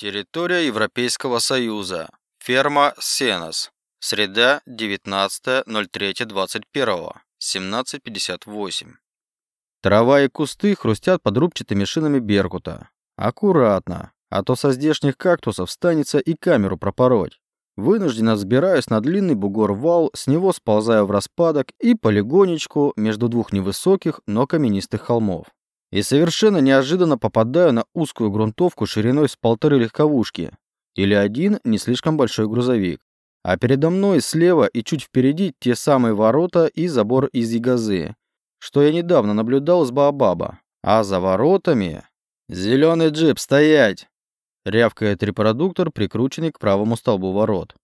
Территория Европейского Союза. Ферма Сенос. Среда, 19.03.21. 17.58. Трава и кусты хрустят под рубчатыми шинами Беркута. Аккуратно, а то со здешних кактусов станется и камеру пропороть. Вынужденно взбираюсь на длинный бугор-вал, с него сползаю в распадок и полигонечку между двух невысоких, но каменистых холмов. И совершенно неожиданно попадаю на узкую грунтовку шириной с полторы легковушки или один не слишком большой грузовик. А передо мной слева и чуть впереди те самые ворота и забор из ягозы, что я недавно наблюдал с Баобаба. А за воротами... «Зеленый джип, стоять!» Рявкает репродуктор, прикрученный к правому столбу ворот.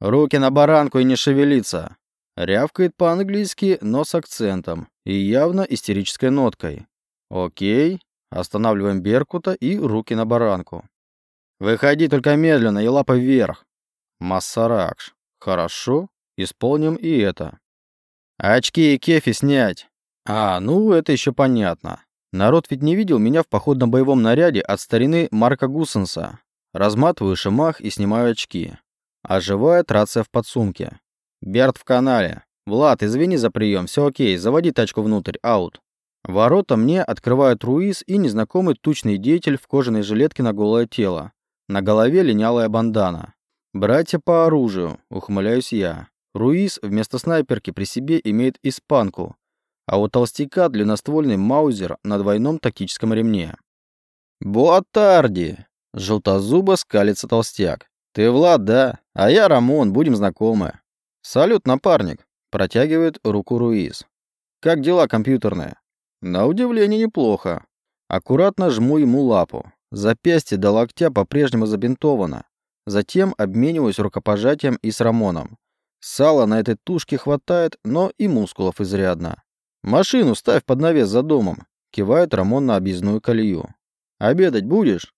«Руки на баранку и не шевелиться!» Рявкает по-английски, но с акцентом и явно истерической ноткой. «Окей». Останавливаем Беркута и руки на баранку. «Выходи только медленно и лапы вверх». Массаракш. Хорошо, исполним и это. Очки и кефи снять. А, ну это еще понятно. Народ ведь не видел меня в походном боевом наряде от старины Марка Гуссенса. Разматываю шимах и снимаю очки. Оживает рация в подсумке. Берт в канале. Влад, извини за прием, все окей, заводи тачку внутрь, аут. Ворота мне открывают Руиз и незнакомый тучный деятель в кожаной жилетке на голое тело. На голове линялая бандана. «Братья по оружию», — ухмыляюсь я. Руиз вместо снайперки при себе имеет испанку, а у толстяка длинноствольный маузер на двойном тактическом ремне. «Буатарди!» — желтозубо скалится толстяк. «Ты Влад, да? А я Рамон, будем знакомы». «Салют, напарник!» — протягивает руку Руиз. «Как дела компьютерные?» На удивление неплохо. Аккуратно жму ему лапу. Запястье до локтя по-прежнему забинтовано. Затем обмениваюсь рукопожатием и с Рамоном. Сала на этой тушке хватает, но и мускулов изрядно. «Машину ставь под навес за домом», — кивает Рамон на объездную колею. «Обедать будешь?»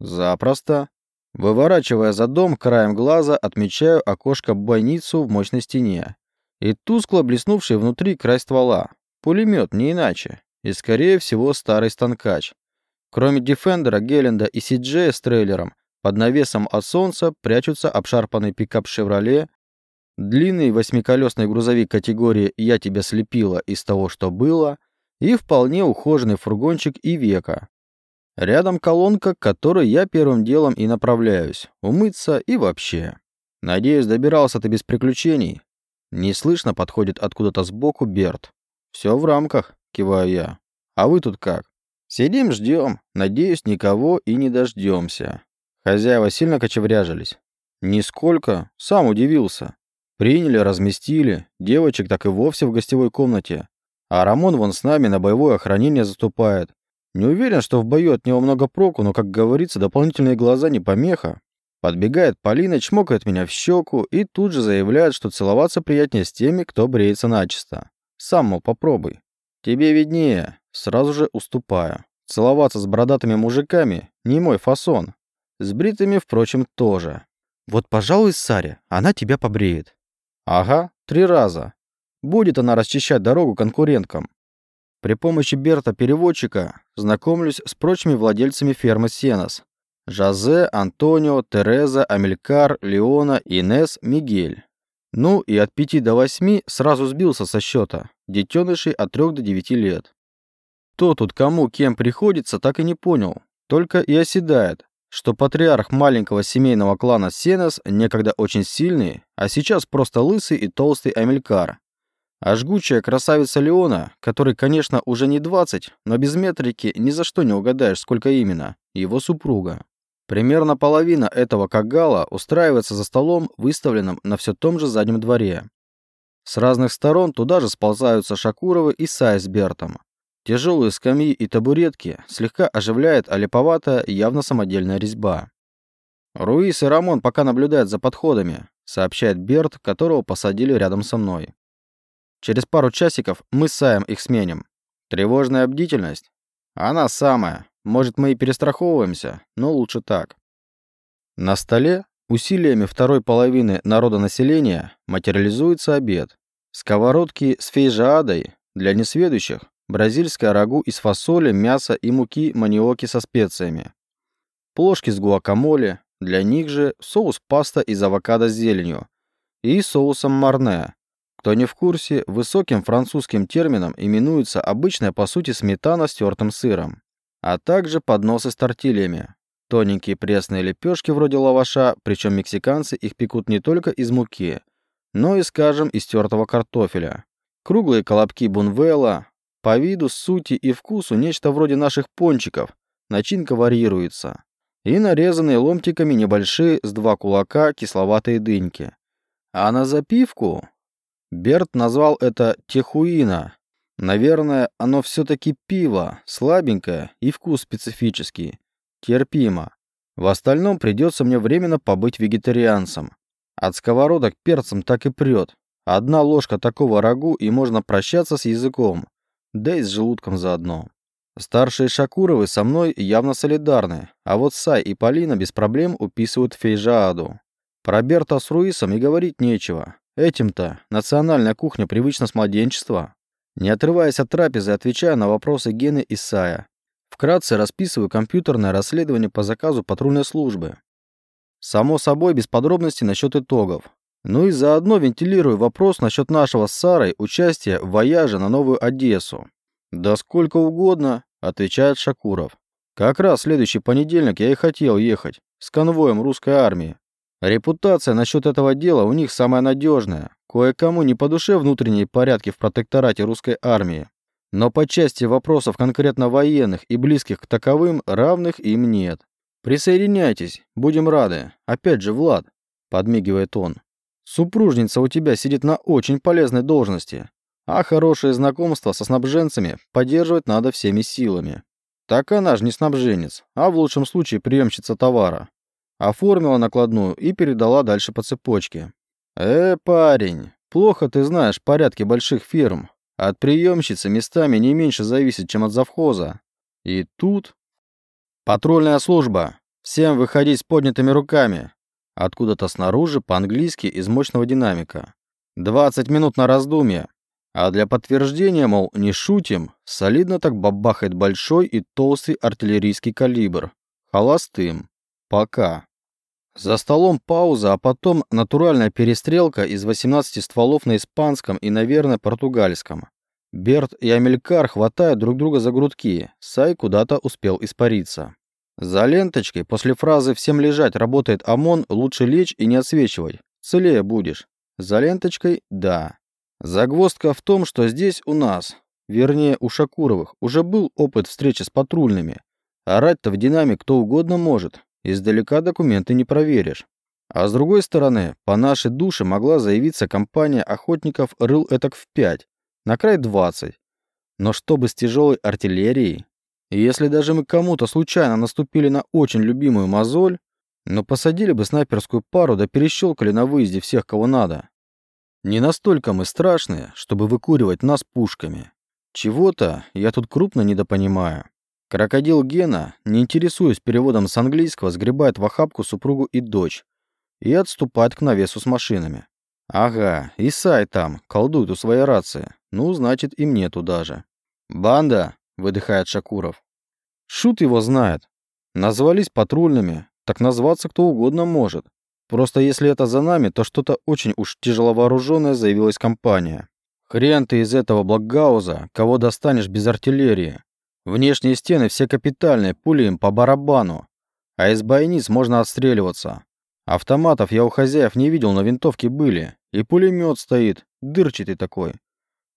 «Запросто». Выворачивая за дом, краем глаза отмечаю окошко-бойницу в мощной стене и тускло блеснувший внутри край ствола. Пулемет, не иначе. И, скорее всего, старый станкач. Кроме Дефендера, Гелленда и Сиджея с трейлером, под навесом от солнца прячутся обшарпанный пикап «Шевроле», длинный восьмиколесный грузовик категории «Я тебя слепила» из того, что было, и вполне ухоженный фургончик и века. Рядом колонка, к которой я первым делом и направляюсь, умыться и вообще. Надеюсь, добирался ты без приключений. Неслышно подходит откуда-то сбоку Берт. «Все в рамках», — киваю я. «А вы тут как?» «Сидим, ждем. Надеюсь, никого и не дождемся». Хозяева сильно кочевряжились. «Нисколько. Сам удивился. Приняли, разместили. Девочек так и вовсе в гостевой комнате. А Рамон вон с нами на боевое охранение заступает. Не уверен, что в бою от него много проку, но, как говорится, дополнительные глаза не помеха. Подбегает Полина, чмокает меня в щеку и тут же заявляет, что целоваться приятнее с теми, кто бреется начисто. Сам, мол, попробуй. Тебе виднее. Сразу же уступаю. Целоваться с бородатыми мужиками — не мой фасон. С бритыми, впрочем, тоже. Вот, пожалуй, Саре, она тебя побреет. Ага, три раза. Будет она расчищать дорогу конкуренткам. При помощи Берта-переводчика знакомлюсь с прочими владельцами фермы Сенос. Жозе, Антонио, Тереза, Амелькар, Леона, Инес, Мигель. Ну и от 5 до 8 сразу сбился со счета. Детенышей от 3 до 9 лет. Кто тут кому кем приходится, так и не понял. Только и оседает, что патриарх маленького семейного клана Сенос некогда очень сильный, а сейчас просто лысый и толстый Амелькар. А жгучая красавица Леона, которой, конечно, уже не 20, но без метрики ни за что не угадаешь, сколько именно, его супруга. Примерно половина этого кагала устраивается за столом, выставленным на все том же заднем дворе. С разных сторон туда же сползаются Шакуровы и Сай с Бертом. Тяжелые скамьи и табуретки слегка оживляет олиповатая, явно самодельная резьба. «Руис и Рамон пока наблюдают за подходами», сообщает Берт, которого посадили рядом со мной. «Через пару часиков мы с Саем их сменим. Тревожная бдительность? Она самая. Может, мы и перестраховываемся, но лучше так. На столе усилиями второй половины народонаселения материализуется обед. Сковородки с фейжаадой для несведущих, бразильское рагу из фасоли, мяса и муки маниоки со специями. плошки с гуакамоле, для них же соус паста из авокадо с зеленью и соусом марне. Кто не в курсе, высоким французским термином именуется обычная по сути сметана с тертым сыром, а также подносы с тортильями. Тоненькие пресные лепешки вроде лаваша, причем мексиканцы их пекут не только из муки, но и, скажем, из тертого картофеля. Круглые колобки бунвелла, по виду, сути и вкусу нечто вроде наших пончиков, начинка варьируется. И нарезанные ломтиками небольшие с два кулака кисловатые дыньки. А на запивку Берт назвал это техуина. Наверное, оно все-таки пиво, слабенькое и вкус специфический. Терпимо. В остальном придется мне временно побыть вегетарианцем. От сковородок перцем так и прет. Одна ложка такого рагу, и можно прощаться с языком. Да и с желудком заодно. Старшие Шакуровы со мной явно солидарны, а вот Сай и Полина без проблем уписывают фейжааду. Про Берта с Руисом и говорить нечего. Этим-то национальная кухня привычна с младенчества. Не отрываясь от трапезы, отвечаю на вопросы Гены и Сая. Вкратце расписываю компьютерное расследование по заказу патрульной службы. Само собой, без подробностей насчет итогов. Ну и заодно вентилирую вопрос насчет нашего с Сарой участия в вояже на Новую Одессу. «Да сколько угодно», — отвечает Шакуров. «Как раз следующий понедельник я и хотел ехать, с конвоем русской армии. Репутация насчет этого дела у них самая надежная. Кое-кому не по душе внутренние порядки в протекторате русской армии. Но по части вопросов конкретно военных и близких к таковым равных им нет. Присоединяйтесь, будем рады. Опять же, Влад, подмигивает он. Супружница у тебя сидит на очень полезной должности, а хорошие знакомства со снабженцами поддерживать надо всеми силами. Так она же не снабженец, а в лучшем случае приемщица товара. Оформила накладную и передала дальше по цепочке. Э, парень, плохо ты знаешь порядки больших фирм. От приемщицы местами не меньше зависит, чем от завхоза. И тут... Патрульная служба. Всем выходить с поднятыми руками. Откуда-то снаружи, по-английски, из мощного динамика. 20 минут на раздумье. А для подтверждения, мол, не шутим, солидно так бабахает большой и толстый артиллерийский калибр. Холостым. Пока. За столом пауза, а потом натуральная перестрелка из 18 стволов на испанском и, наверное, португальском. Берт и Амелькар хватают друг друга за грудки, Сай куда-то успел испариться. За ленточкой после фразы «всем лежать» работает ОМОН «лучше лечь и не отсвечивать». Целее будешь. За ленточкой – да. Загвоздка в том, что здесь у нас, вернее у Шакуровых, уже был опыт встречи с патрульными. Орать-то в динамик кто угодно может, Издалека документы не проверишь. А с другой стороны, по нашей душе могла заявиться компания охотников рыл этак в 5, на край 20. Но чтобы с тяжелой артиллерией, если даже мы кому-то случайно наступили на очень любимую мозоль, но посадили бы снайперскую пару да перещелкали на выезде всех, кого надо. Не настолько мы страшные, чтобы выкуривать нас пушками. Чего-то я тут крупно недопонимаю. Крокодил Гена, не интересуясь переводом с английского, сгребает в охапку супругу и дочь и отступает к навесу с машинами. Ага, и Сай там, колдует у своей рации. Ну, значит, и мне туда же. «Банда!» — выдыхает Шакуров. Шут его знает. Назвались патрульными, так назваться кто угодно может. Просто если это за нами, то что-то очень уж тяжеловооруженное заявилась компания. Хрен ты из этого Блокгауза, кого достанешь без артиллерии. Внешние стены все капитальные, пули им по барабану. А из бойниц можно отстреливаться. Автоматов я у хозяев не видел, но винтовки были. И пулемет стоит, дырчатый такой.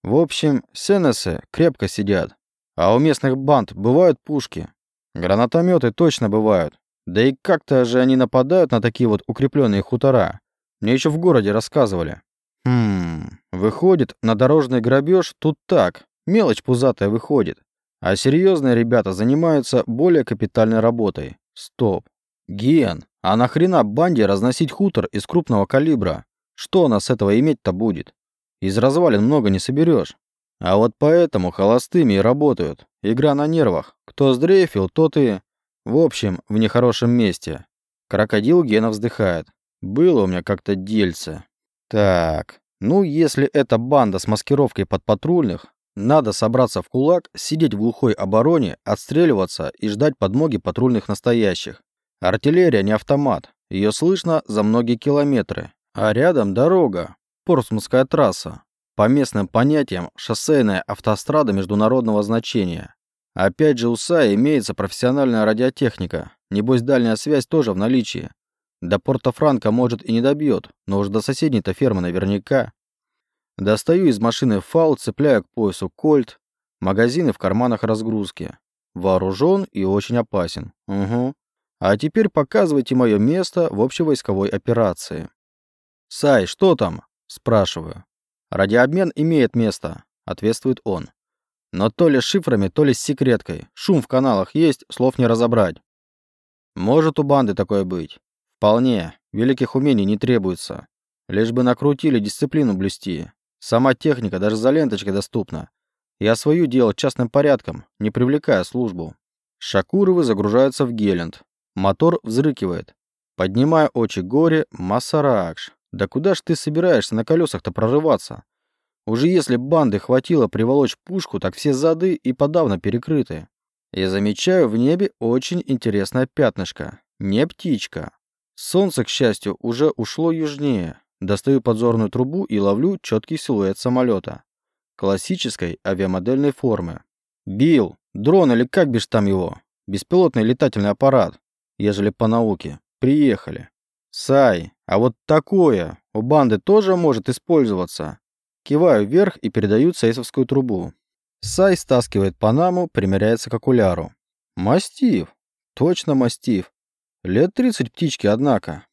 В общем, сенесы крепко сидят. А у местных банд бывают пушки. Гранатометы точно бывают. Да и как-то же они нападают на такие вот укрепленные хутора. Мне еще в городе рассказывали. Хм, выходит, на дорожный грабеж тут так, мелочь пузатая выходит. А серьезные ребята занимаются более капитальной работой. Стоп. Ген, а нахрена банде разносить хутор из крупного калибра? Что она с этого иметь-то будет? Из развалин много не соберешь. А вот поэтому холостыми и работают. Игра на нервах. Кто сдрейфил, тот и... В общем, в нехорошем месте. Крокодил Гена вздыхает. Было у меня как-то дельце. Так, ну если это банда с маскировкой под патрульных, надо собраться в кулак, сидеть в глухой обороне, отстреливаться и ждать подмоги патрульных настоящих. Артиллерия не автомат. Ее слышно за многие километры. А рядом дорога. Портсмутская трасса. По местным понятиям, шоссейная автострада международного значения. Опять же у САИ имеется профессиональная радиотехника. Небось, дальняя связь тоже в наличии. До порта Франка, может, и не добьет, но уж до соседней-то фермы наверняка. Достаю из машины фал, цепляю к поясу кольт, магазины в карманах разгрузки. Вооружен и очень опасен. Угу. А теперь показывайте мое место в общевойсковой операции. «Сай, что там?» – спрашиваю. «Радиообмен имеет место», – ответствует он. «Но то ли с шифрами, то ли с секреткой. Шум в каналах есть, слов не разобрать». «Может у банды такое быть?» «Вполне. Великих умений не требуется. Лишь бы накрутили дисциплину блюсти. Сама техника даже за ленточкой доступна. Я свою делал частным порядком, не привлекая службу». Шакуровы загружаются в Геленд. Мотор взрыкивает. Поднимая очи горе, Масаракш. Да куда ж ты собираешься на колесах-то прорываться? Уже если банды хватило приволочь пушку, так все зады и подавно перекрыты. И замечаю в небе очень интересное пятнышко. Не птичка. Солнце, к счастью, уже ушло южнее. Достаю подзорную трубу и ловлю четкий силуэт самолета. Классической авиамодельной формы. Бил, дрон или как бишь там его? Беспилотный летательный аппарат, ежели по науке. Приехали. Сай, а вот такое у банды тоже может использоваться. Киваю вверх и передаю сейсовскую трубу. Сай стаскивает панаму, примеряется к окуляру. Мастив. Точно мастив. Лет 30 птички, однако.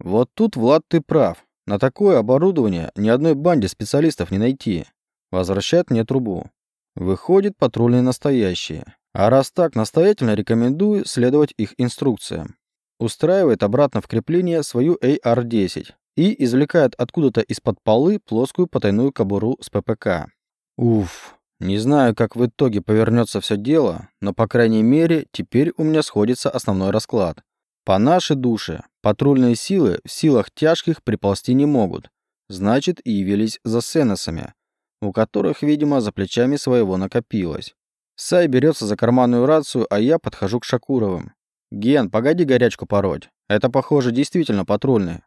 Вот тут, Влад, ты прав. На такое оборудование ни одной банде специалистов не найти. Возвращает мне трубу. Выходит, патрульные настоящие. А раз так, настоятельно рекомендую следовать их инструкциям устраивает обратно в крепление свою AR-10 и извлекает откуда-то из-под полы плоскую потайную кобуру с ППК. Уф, не знаю, как в итоге повернется все дело, но, по крайней мере, теперь у меня сходится основной расклад. По нашей душе, патрульные силы в силах тяжких приползти не могут, значит, и явились за сеносами, у которых, видимо, за плечами своего накопилось. Сай берется за карманную рацию, а я подхожу к Шакуровым. «Ген, погоди горячку пороть. Это, похоже, действительно патрульные».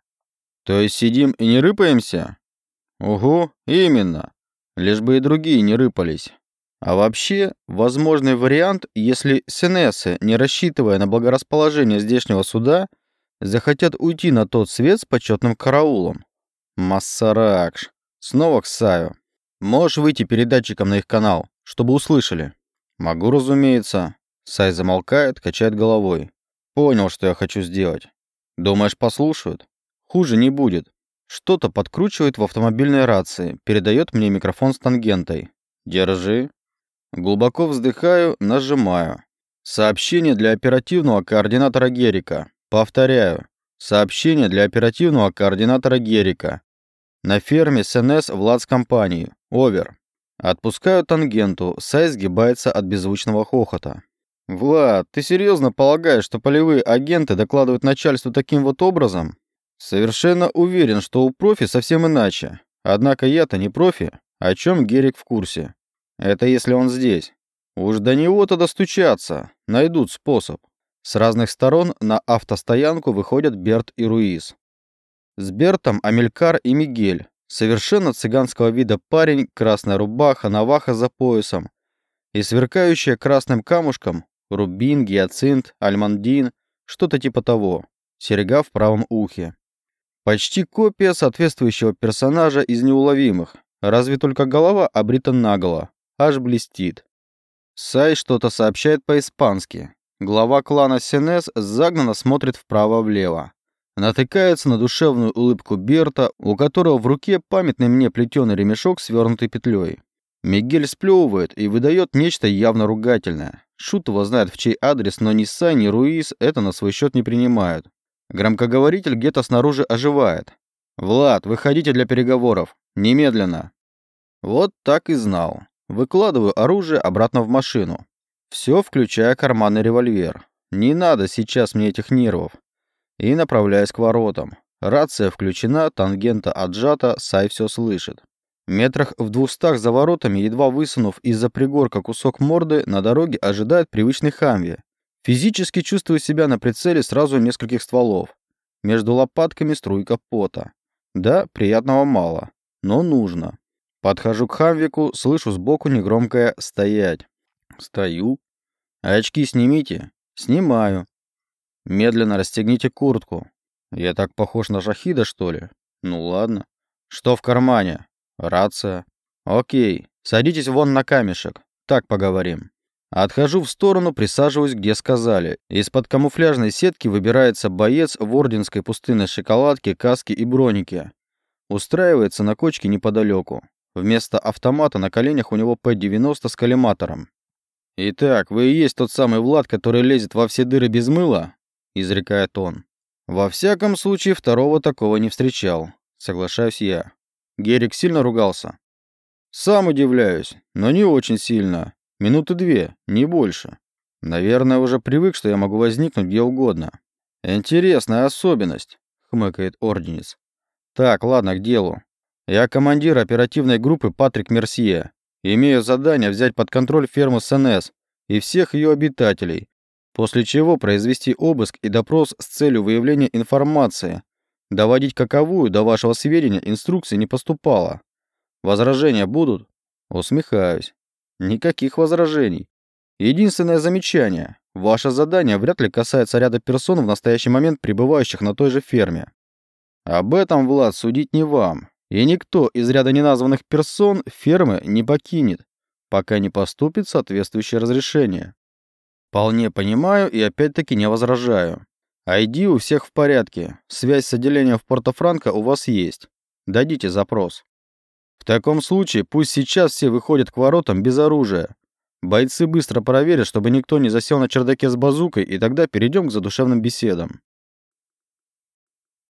«То есть сидим и не рыпаемся?» «Угу, именно. Лишь бы и другие не рыпались. А вообще, возможный вариант, если сенесы, не рассчитывая на благорасположение здешнего суда, захотят уйти на тот свет с почетным караулом. Массаракш. Снова к Саю. Можешь выйти передатчиком на их канал, чтобы услышали? Могу, разумеется. Сай замолкает, качает головой. Понял, что я хочу сделать. Думаешь, послушают? Хуже не будет. Что-то подкручивает в автомобильной рации, передает мне микрофон с тангентой. Держи. Глубоко вздыхаю, нажимаю. Сообщение для оперативного координатора Герика. Повторяю. Сообщение для оперативного координатора Герика. На ферме СНС Владс компании. Овер. Отпускаю тангенту, Сай сгибается от беззвучного хохота. «Влад, ты серьезно полагаешь, что полевые агенты докладывают начальству таким вот образом?» «Совершенно уверен, что у профи совсем иначе. Однако я-то не профи, о чем Герик в курсе. Это если он здесь. Уж до него-то достучаться, найдут способ». С разных сторон на автостоянку выходят Берт и Руиз. С Бертом Амелькар и Мигель. Совершенно цыганского вида парень, красная рубаха, наваха за поясом и сверкающая красным камушком Рубин, гиацинт, альмандин, что-то типа того. Серега в правом ухе. Почти копия соответствующего персонажа из неуловимых, разве только голова обрита наголо, аж блестит. Сай что-то сообщает по-испански. Глава клана Сенес загнанно смотрит вправо-влево. Натыкается на душевную улыбку Берта, у которого в руке памятный мне плетеный ремешок, свернутый петлей. Мигель сплевывает и выдает нечто явно ругательное. Шут его знает в чей адрес, но ни Сай, ни Руис это на свой счет не принимают. Громкоговоритель где-то снаружи оживает. «Влад, выходите для переговоров. Немедленно!» Вот так и знал. Выкладываю оружие обратно в машину. Все, включая карманный револьвер. Не надо сейчас мне этих нервов. И направляюсь к воротам. Рация включена, тангента отжата, Сай все слышит. Метрах в двухстах за воротами, едва высунув из-за пригорка кусок морды, на дороге ожидает привычный хамви. Физически чувствую себя на прицеле сразу нескольких стволов. Между лопатками струйка пота. Да, приятного мало, но нужно. Подхожу к Хамвику, слышу сбоку негромкое «стоять». Стою. Очки снимите. Снимаю. Медленно расстегните куртку. Я так похож на Шахида, что ли? Ну ладно. Что в кармане? Рация. Окей. Садитесь вон на камешек. Так поговорим. Отхожу в сторону, присаживаюсь, где сказали. Из-под камуфляжной сетки выбирается боец в орденской пустынной шоколадке, каске и бронике. Устраивается на кочке неподалеку. Вместо автомата на коленях у него П-90 с коллиматором. «Итак, вы и есть тот самый Влад, который лезет во все дыры без мыла?» — изрекает он. «Во всяком случае, второго такого не встречал. Соглашаюсь я. Герик сильно ругался?» «Сам удивляюсь, но не очень сильно. Минуты две, не больше. Наверное, уже привык, что я могу возникнуть где угодно. Интересная особенность, хмыкает Орденец. Так, ладно, к делу. Я командир оперативной группы Патрик Мерсье. Имею задание взять под контроль ферму СНС и всех ее обитателей, после чего произвести обыск и допрос с целью выявления информации. Доводить каковую до вашего сведения инструкции не поступало. Возражения будут? Усмехаюсь. Никаких возражений. Единственное замечание. Ваше задание вряд ли касается ряда персон в настоящий момент пребывающих на той же ферме. Об этом, Влад, судить не вам. И никто из ряда неназванных персон фермы не покинет, пока не поступит соответствующее разрешение. Вполне понимаю и опять-таки не возражаю. ID у всех в порядке. Связь с отделением в Порто-Франко у вас есть. Дадите запрос. В таком случае пусть сейчас все выходят к воротам без оружия. Бойцы быстро проверят, чтобы никто не засел на чердаке с базукой, и тогда перейдем к задушевным беседам.